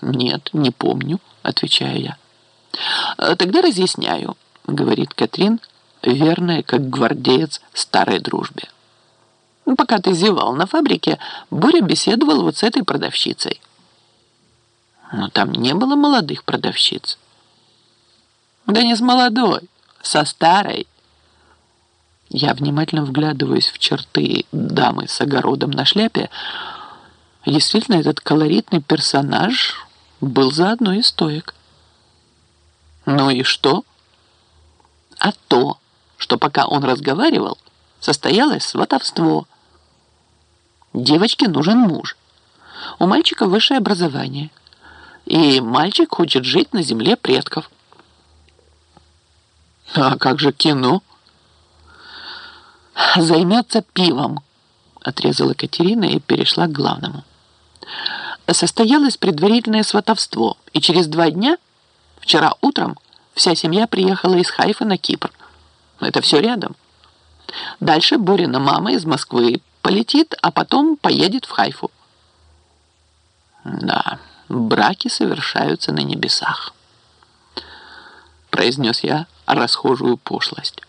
«Нет, не помню», — отвечаю я. «Э, «Тогда разъясняю», — говорит Катрин, верная, как гвардеец старой дружбе. «Ну, «Пока ты зевал на фабрике, Боря беседовал вот с этой продавщицей». Но там не было молодых продавщиц. «Да не с молодой, со старой». Я внимательно вглядываюсь в черты дамы с огородом на шляпе. Действительно, этот колоритный персонаж был за одной из стоек. Ну и что? А то, что пока он разговаривал, состоялось сватовство. Девочке нужен муж. У мальчика высшее образование. И мальчик хочет жить на земле предков. А как же кино? Займется пивом, отрезала Катерина и перешла к главному состоялось предварительное сватовство, и через два дня, вчера утром, вся семья приехала из Хайфа на Кипр. Это все рядом. Дальше Борина мама из Москвы полетит, а потом поедет в Хайфу. Да, браки совершаются на небесах, произнес я расхожую пошлость.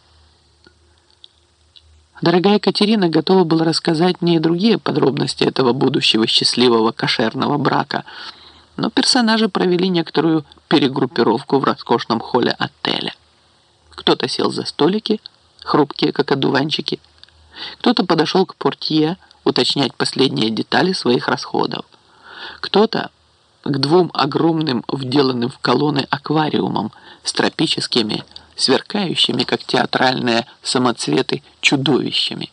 Дорогая Катерина готова была рассказать мне и другие подробности этого будущего счастливого кошерного брака, но персонажи провели некоторую перегруппировку в роскошном холле отеля. Кто-то сел за столики, хрупкие, как одуванчики, кто-то подошел к портье уточнять последние детали своих расходов, кто-то к двум огромным вделанным в колонны аквариумам с тропическими сверкающими, как театральные самоцветы, чудовищами.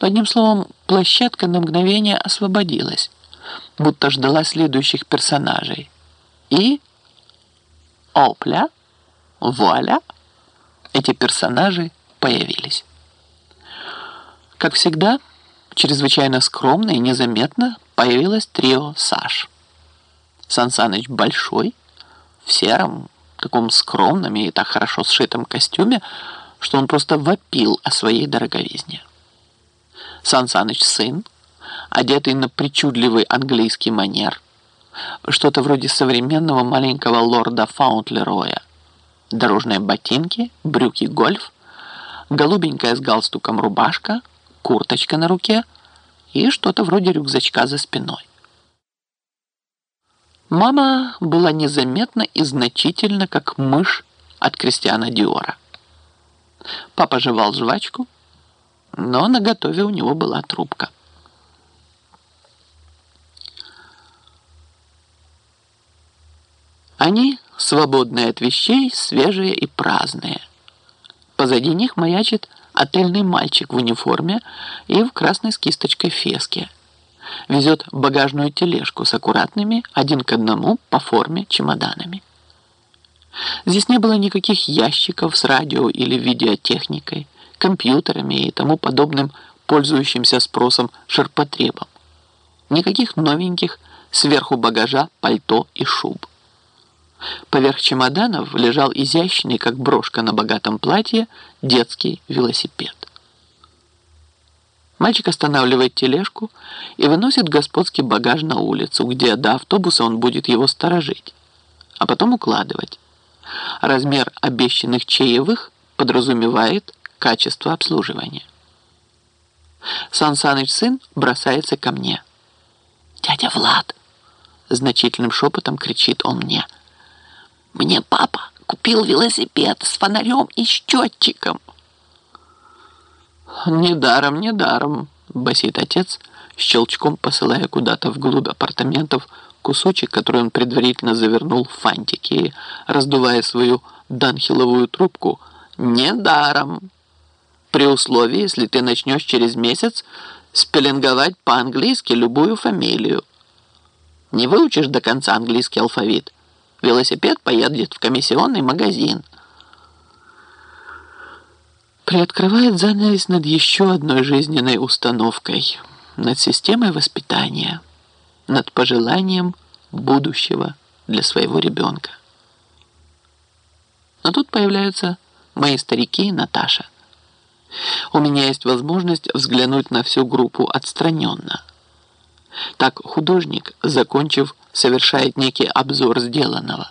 Но одним словом, площадка на мгновение освободилась, будто ждала следующих персонажей. И... Опля! Вуаля! Эти персонажи появились. Как всегда, чрезвычайно скромно и незаметно появилось трио Саш. Сан Саныч большой, в сером, таком скромном и так хорошо сшитом костюме, что он просто вопил о своей дороговизне. Сан Саныч сын, одетый на причудливый английский манер, что-то вроде современного маленького лорда Фаунтлероя, дорожные ботинки, брюки гольф, голубенькая с галстуком рубашка, курточка на руке и что-то вроде рюкзачка за спиной. Мама была незаметна и значительно, как мышь от Кристиана Диора. Папа жевал жвачку, но на готове у него была трубка. Они свободные от вещей, свежие и праздные. Позади них маячит отельный мальчик в униформе и в красной с кисточкой феске – везет багажную тележку с аккуратными, один к одному, по форме, чемоданами. Здесь не было никаких ящиков с радио или видеотехникой, компьютерами и тому подобным пользующимся спросом ширпотребом. Никаких новеньких сверху багажа, пальто и шуб. Поверх чемоданов лежал изящный, как брошка на богатом платье, детский велосипед. Мальчик останавливает тележку и выносит господский багаж на улицу, где до автобуса он будет его сторожить, а потом укладывать. Размер обещанных чаевых подразумевает качество обслуживания. Сан Саныч сын бросается ко мне. «Дядя Влад!» Значительным шепотом кричит он мне. «Мне папа купил велосипед с фонарем и счетчиком!» «Недаром, недаром», — басит отец, щелчком посылая куда-то вглубь апартаментов кусочек, который он предварительно завернул в фантики раздувая свою данхиловую трубку, «недаром». При условии, если ты начнешь через месяц спеленговать по-английски любую фамилию. Не выучишь до конца английский алфавит. Велосипед поедет в комиссионный магазин приоткрывает занавес над еще одной жизненной установкой, над системой воспитания, над пожеланием будущего для своего ребенка. Но тут появляются мои старики и Наташа. У меня есть возможность взглянуть на всю группу отстраненно. Так художник, закончив совершает некий обзор сделанного.